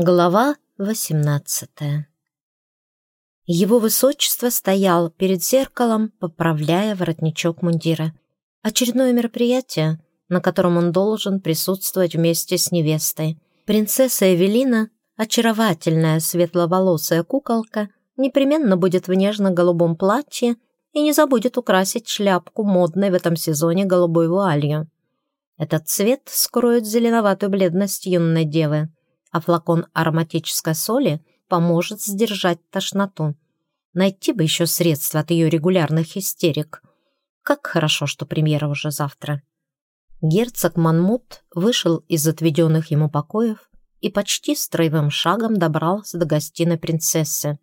Глава 18 Его высочество стоял перед зеркалом, поправляя воротничок мундира. Очередное мероприятие, на котором он должен присутствовать вместе с невестой. Принцесса Эвелина, очаровательная светловолосая куколка, непременно будет в нежно-голубом платье и не забудет украсить шляпку модной в этом сезоне голубой вуалью. Этот цвет скроет зеленоватую бледность юной девы а флакон ароматической соли поможет сдержать тошноту. Найти бы еще средства от ее регулярных истерик. Как хорошо, что премьера уже завтра. Герцог Манмут вышел из отведенных ему покоев и почти строевым шагом добрался до гостиной принцессы.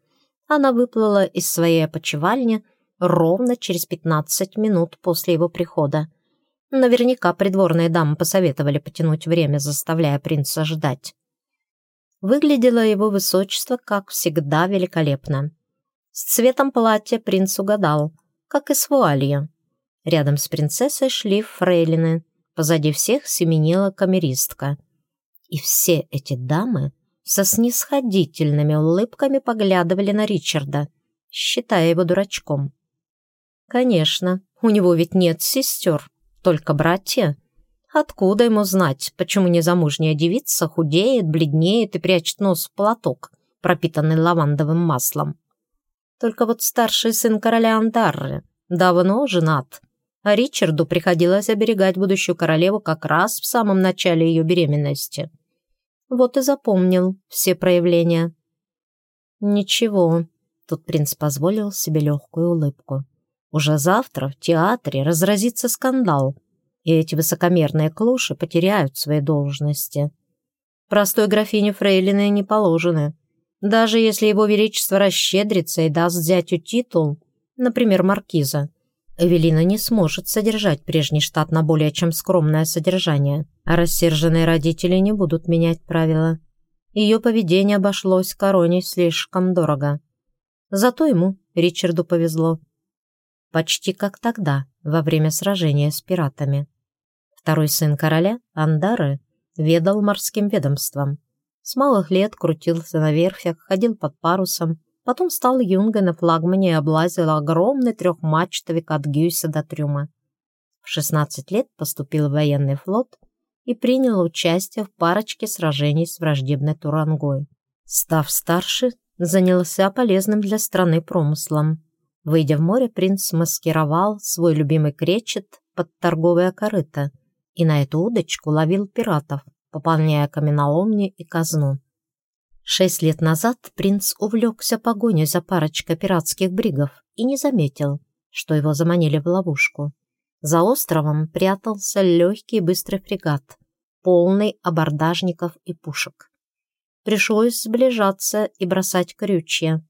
Она выплыла из своей опочивальни ровно через 15 минут после его прихода. Наверняка придворные дамы посоветовали потянуть время, заставляя принца ждать. Выглядело его высочество, как всегда, великолепно. С цветом платья принц угадал, как и с вуалью. Рядом с принцессой шли фрейлины, позади всех семенила камеристка. И все эти дамы со снисходительными улыбками поглядывали на Ричарда, считая его дурачком. Конечно, у него ведь нет сестер, только братья, Откуда ему знать, почему незамужняя девица худеет, бледнеет и прячет нос в платок, пропитанный лавандовым маслом? Только вот старший сын короля Антарры давно женат, а Ричарду приходилось оберегать будущую королеву как раз в самом начале ее беременности. Вот и запомнил все проявления. Ничего, тут принц позволил себе легкую улыбку. Уже завтра в театре разразится скандал, и эти высокомерные клуши потеряют свои должности. Простой графине Фрейлины не положены. Даже если его величество расщедрится и даст зятю титул, например, маркиза, Эвелина не сможет содержать прежний штат на более чем скромное содержание, а рассерженные родители не будут менять правила. Ее поведение обошлось короне слишком дорого. Зато ему, Ричарду, повезло. Почти как тогда, во время сражения с пиратами. Второй сын короля, Андары, ведал морским ведомством. С малых лет крутился на верфях, ходил под парусом, потом стал юнгой на флагмане и облазил огромный трехмачтовик от Гюйса до Трюма. В 16 лет поступил в военный флот и принял участие в парочке сражений с враждебной Турангой. Став старше, занялся полезным для страны промыслом. Выйдя в море, принц маскировал свой любимый кречет под торговое корыто – и на эту удочку ловил пиратов, пополняя каменоломни и казну. Шесть лет назад принц увлекся погоней за парочкой пиратских бригов и не заметил, что его заманили в ловушку. За островом прятался легкий быстрый фрегат, полный абордажников и пушек. Пришлось сближаться и бросать крючья.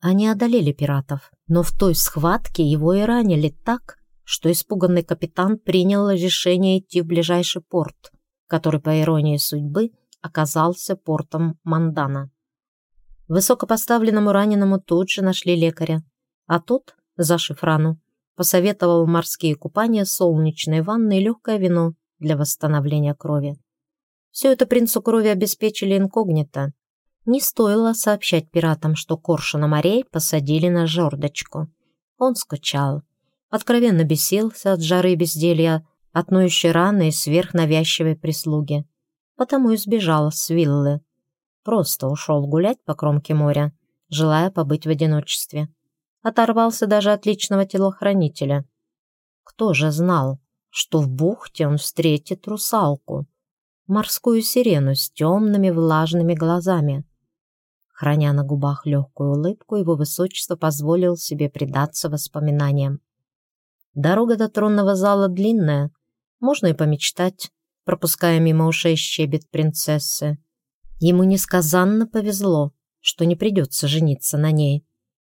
Они одолели пиратов, но в той схватке его и ранили так, что испуганный капитан принял решение идти в ближайший порт, который, по иронии судьбы, оказался портом Мандана. Высокопоставленному раненому тут же нашли лекаря, а тот, за шифрану, посоветовал морские купания, солнечные ванны и легкое вино для восстановления крови. Все это принцу крови обеспечили инкогнито. Не стоило сообщать пиратам, что Коршуна морей посадили на жердочку. Он скучал откровенно бесился от жары и безделья, от ноющей раны и сверхнавязчивой прислуги. Потому и сбежал с виллы. Просто ушел гулять по кромке моря, желая побыть в одиночестве. Оторвался даже от личного телохранителя. Кто же знал, что в бухте он встретит русалку, морскую сирену с темными влажными глазами. Храня на губах легкую улыбку, его высочество позволил себе предаться воспоминаниям. Дорога до тронного зала длинная, можно и помечтать, пропуская мимо ушей щебет принцессы. Ему несказанно повезло, что не придется жениться на ней.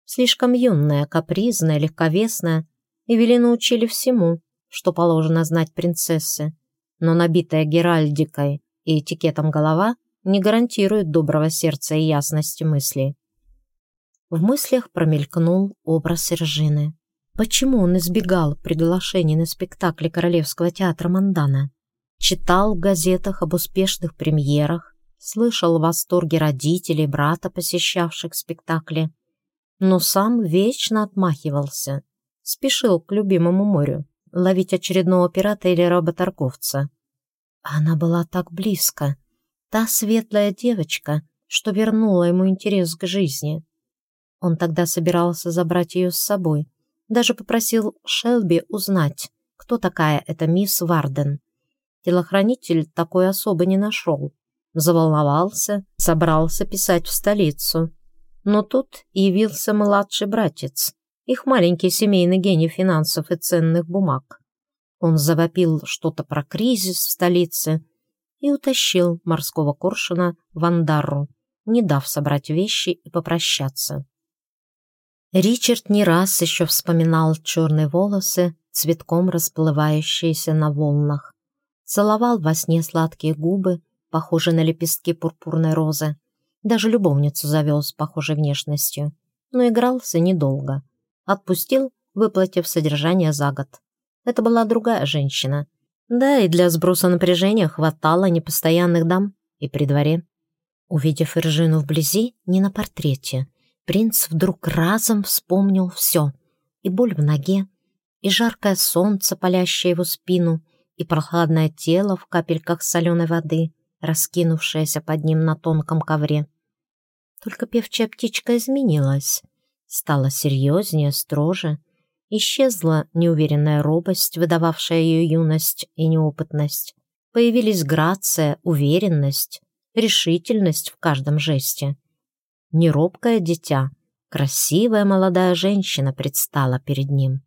Слишком юная, капризная, легковесная, Эвелину учили всему, что положено знать принцессы, но набитая геральдикой и этикетом голова не гарантирует доброго сердца и ясности мыслей. В мыслях промелькнул образ Ржины. Почему он избегал приглашений на спектакли Королевского театра Мандана? Читал в газетах об успешных премьерах, слышал восторги родителей, брата, посещавших спектакли, но сам вечно отмахивался, спешил к любимому морю, ловить очередного пирата или работорговца. Она была так близко, та светлая девочка, что вернула ему интерес к жизни. Он тогда собирался забрать ее с собой, даже попросил Шелби узнать, кто такая эта мисс Варден. Телохранитель такой особо не нашел. Заволновался, собрался писать в столицу. Но тут явился младший братец, их маленький семейный гений финансов и ценных бумаг. Он завопил что-то про кризис в столице и утащил морского коршуна в Андарру, не дав собрать вещи и попрощаться. Ричард не раз еще вспоминал черные волосы, цветком расплывающиеся на волнах. Целовал во сне сладкие губы, похожие на лепестки пурпурной розы. Даже любовницу завел с похожей внешностью. Но игрался недолго. Отпустил, выплатив содержание за год. Это была другая женщина. Да, и для сброса напряжения хватало непостоянных дам и при дворе. Увидев Иржину вблизи, не на портрете, принц вдруг разом вспомнил все. И боль в ноге, и жаркое солнце, палящее его спину, и прохладное тело в капельках соленой воды, раскинувшееся под ним на тонком ковре. Только певчая птичка изменилась, стала серьезнее, строже, исчезла неуверенная робость, выдававшая ее юность и неопытность. Появились грация, уверенность, решительность в каждом жесте. Неробкое дитя, красивая молодая женщина предстала перед ним.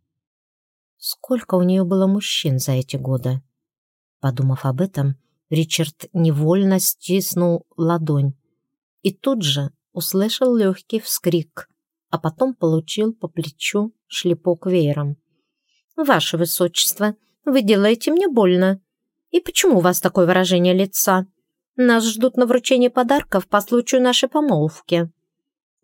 Сколько у нее было мужчин за эти годы? Подумав об этом, Ричард невольно стиснул ладонь и тут же услышал легкий вскрик, а потом получил по плечу шлепок веером. «Ваше Высочество, вы делаете мне больно. И почему у вас такое выражение лица? Нас ждут на вручение подарков по случаю нашей помолвки».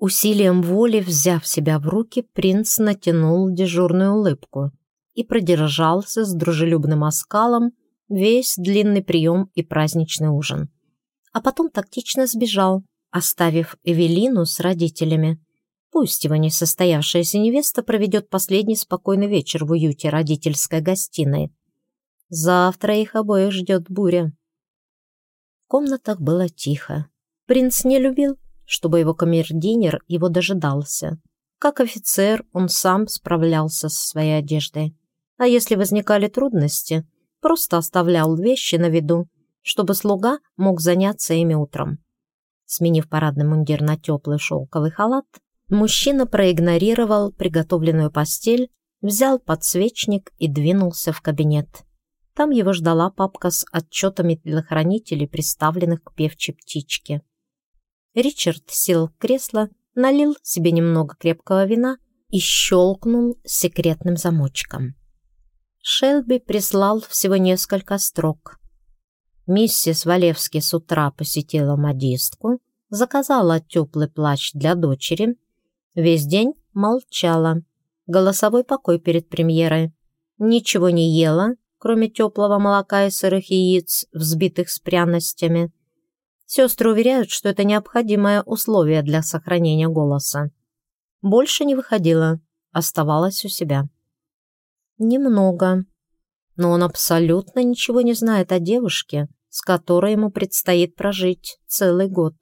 Усилием воли, взяв себя в руки, принц натянул дежурную улыбку и продержался с дружелюбным оскалом весь длинный прием и праздничный ужин. А потом тактично сбежал, оставив Эвелину с родителями. Пусть его несостоявшаяся невеста проведет последний спокойный вечер в уюте родительской гостиной. Завтра их обоих ждет буря. В комнатах было тихо. Принц не любил, чтобы его камердинер его дожидался. Как офицер он сам справлялся со своей одеждой а если возникали трудности, просто оставлял вещи на виду, чтобы слуга мог заняться ими утром. Сменив парадный мундир на теплый шелковый халат, мужчина проигнорировал приготовленную постель, взял подсвечник и двинулся в кабинет. Там его ждала папка с отчетами телохранителей, приставленных к певчей птичке. Ричард сел в кресло, налил себе немного крепкого вина и щелкнул секретным замочком. Шелби прислал всего несколько строк. Миссис Валевски с утра посетила модистку, заказала теплый плащ для дочери. Весь день молчала. Голосовой покой перед премьерой. Ничего не ела, кроме теплого молока и сырых яиц, взбитых с пряностями. Сестры уверяют, что это необходимое условие для сохранения голоса. Больше не выходила, оставалась у себя. Немного. Но он абсолютно ничего не знает о девушке, с которой ему предстоит прожить целый год.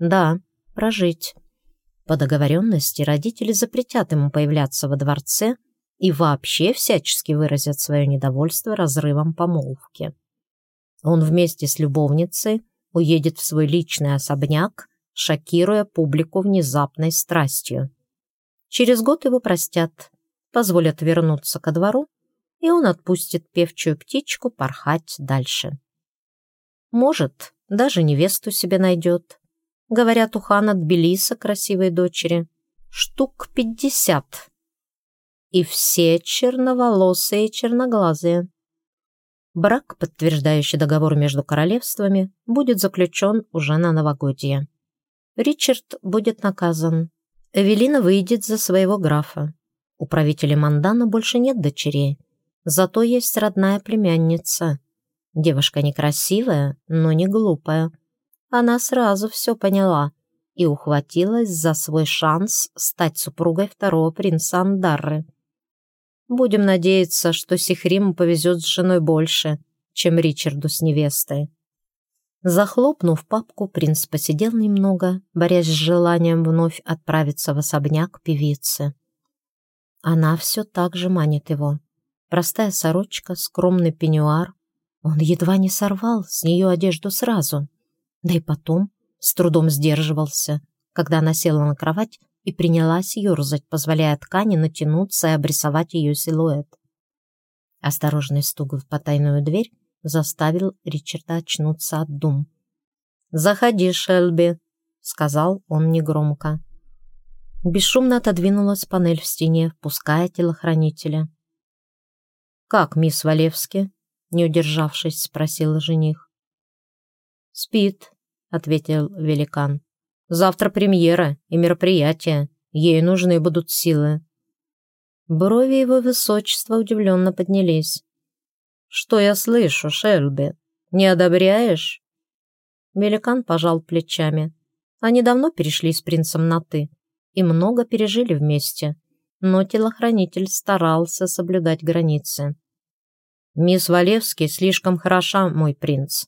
Да, прожить. По договоренности родители запретят ему появляться во дворце и вообще всячески выразят свое недовольство разрывом помолвки. Он вместе с любовницей уедет в свой личный особняк, шокируя публику внезапной страстью. Через год его простят, позволят вернуться ко двору, и он отпустит певчую птичку порхать дальше. Может, даже невесту себе найдет. Говорят, у хана Тбилиса красивой дочери. Штук пятьдесят. И все черноволосые и черноглазые. Брак, подтверждающий договор между королевствами, будет заключен уже на новогодье. Ричард будет наказан. Эвелина выйдет за своего графа. У правителя Мандана больше нет дочерей, зато есть родная племянница. Девушка некрасивая, но не глупая. Она сразу все поняла и ухватилась за свой шанс стать супругой второго принца Андарры. Будем надеяться, что Сихриму повезет с женой больше, чем Ричарду с невестой. Захлопнув папку, принц посидел немного, борясь с желанием вновь отправиться в особняк певицы. Она все так же манит его. Простая сорочка, скромный пеньюар. Он едва не сорвал с нее одежду сразу. Да и потом с трудом сдерживался, когда она села на кровать и принялась ерзать, позволяя ткани натянуться и обрисовать ее силуэт. Осторожный стук в потайную дверь заставил Ричарда очнуться от дум. «Заходи, Шелби», — сказал он негромко. Бесшумно отодвинулась панель в стене, впуская телохранителя. «Как, мисс Валевски?» — не удержавшись, спросил жених. «Спит», — ответил великан. «Завтра премьера и мероприятие. Ей нужны будут силы». Брови его высочества удивленно поднялись. «Что я слышу, Шельби? Не одобряешь?» Великан пожал плечами. Они давно перешли с принцем на «ты» и много пережили вместе, но телохранитель старался соблюдать границы. «Мисс Валевский слишком хороша, мой принц.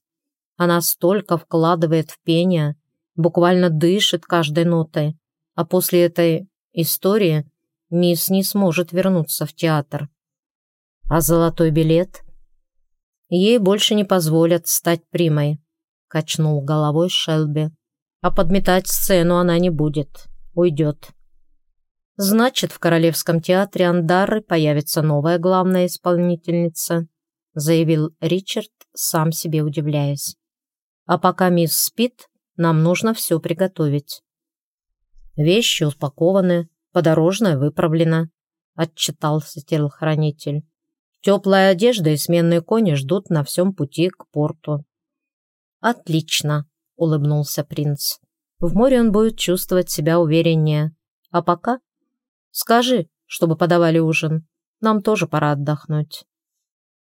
Она столько вкладывает в пение, буквально дышит каждой нотой, а после этой истории мисс не сможет вернуться в театр. А золотой билет? Ей больше не позволят стать примой, качнул головой Шелби. А подметать сцену она не будет, уйдет. Значит, в Королевском театре Андары появится новая главная исполнительница, заявил Ричард, сам себе удивляясь. А пока мисс спит, нам нужно все приготовить. Вещи упакованы, подорожная выправлена, отчитался телохранитель. Теплая одежда и сменные кони ждут на всем пути к порту. «Отлично», — улыбнулся принц. «В море он будет чувствовать себя увереннее. А пока скажи, чтобы подавали ужин. Нам тоже пора отдохнуть».